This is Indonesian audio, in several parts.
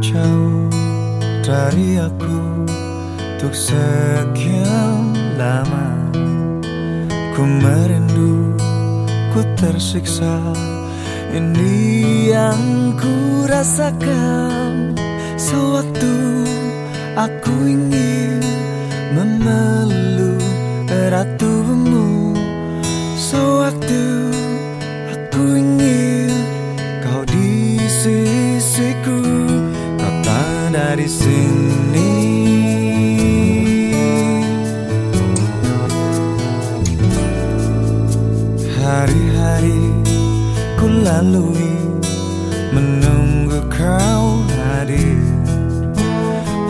jauh dari aku Untuk sekian lama. Ku merindu, ku tersiksa Ini yang ku rasakan. Sewaktu aku ingin memeluk erat tubuhmu. Sewaktu aku ingin kau di sisiku dari sini. Hari-hari ku lalui Menunggu kau hadir.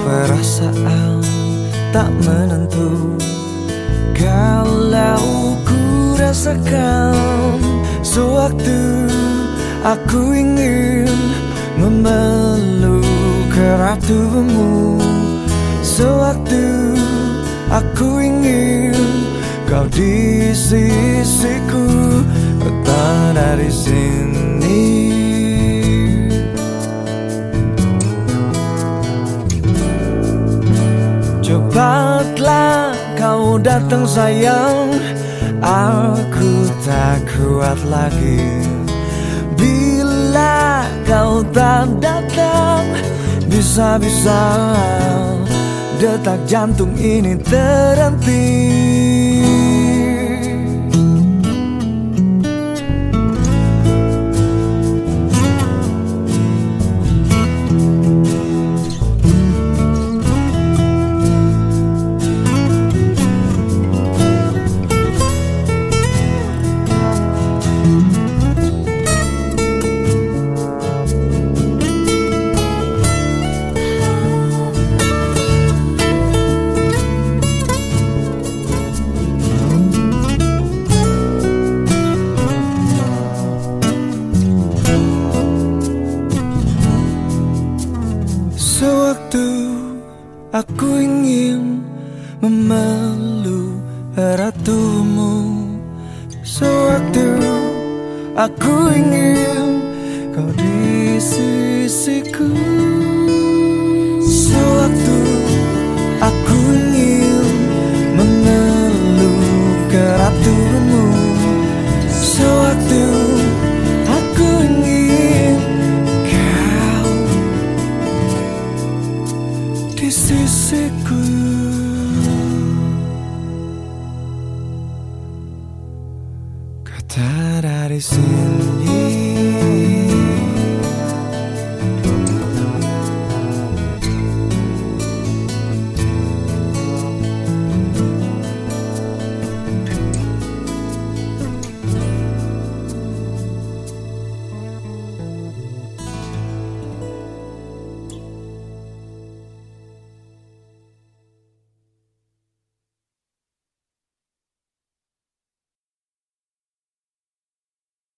Perasaan tak menentu Kalau ku rasakan Sewaktu aku ingin Memeluk erat tubuhmu Sewaktu aku ingin Kau di sisiku Tak dari sini. Cepatlah kau datang sayang. Aku tak kuat lagi. Bila kau tak datang Bisa-bisa Detak jantung ini terhenti Sewaktu aku ingin memeluk erat tubuhmu Sewaktu aku ingin kau di sisiku Kata dari sini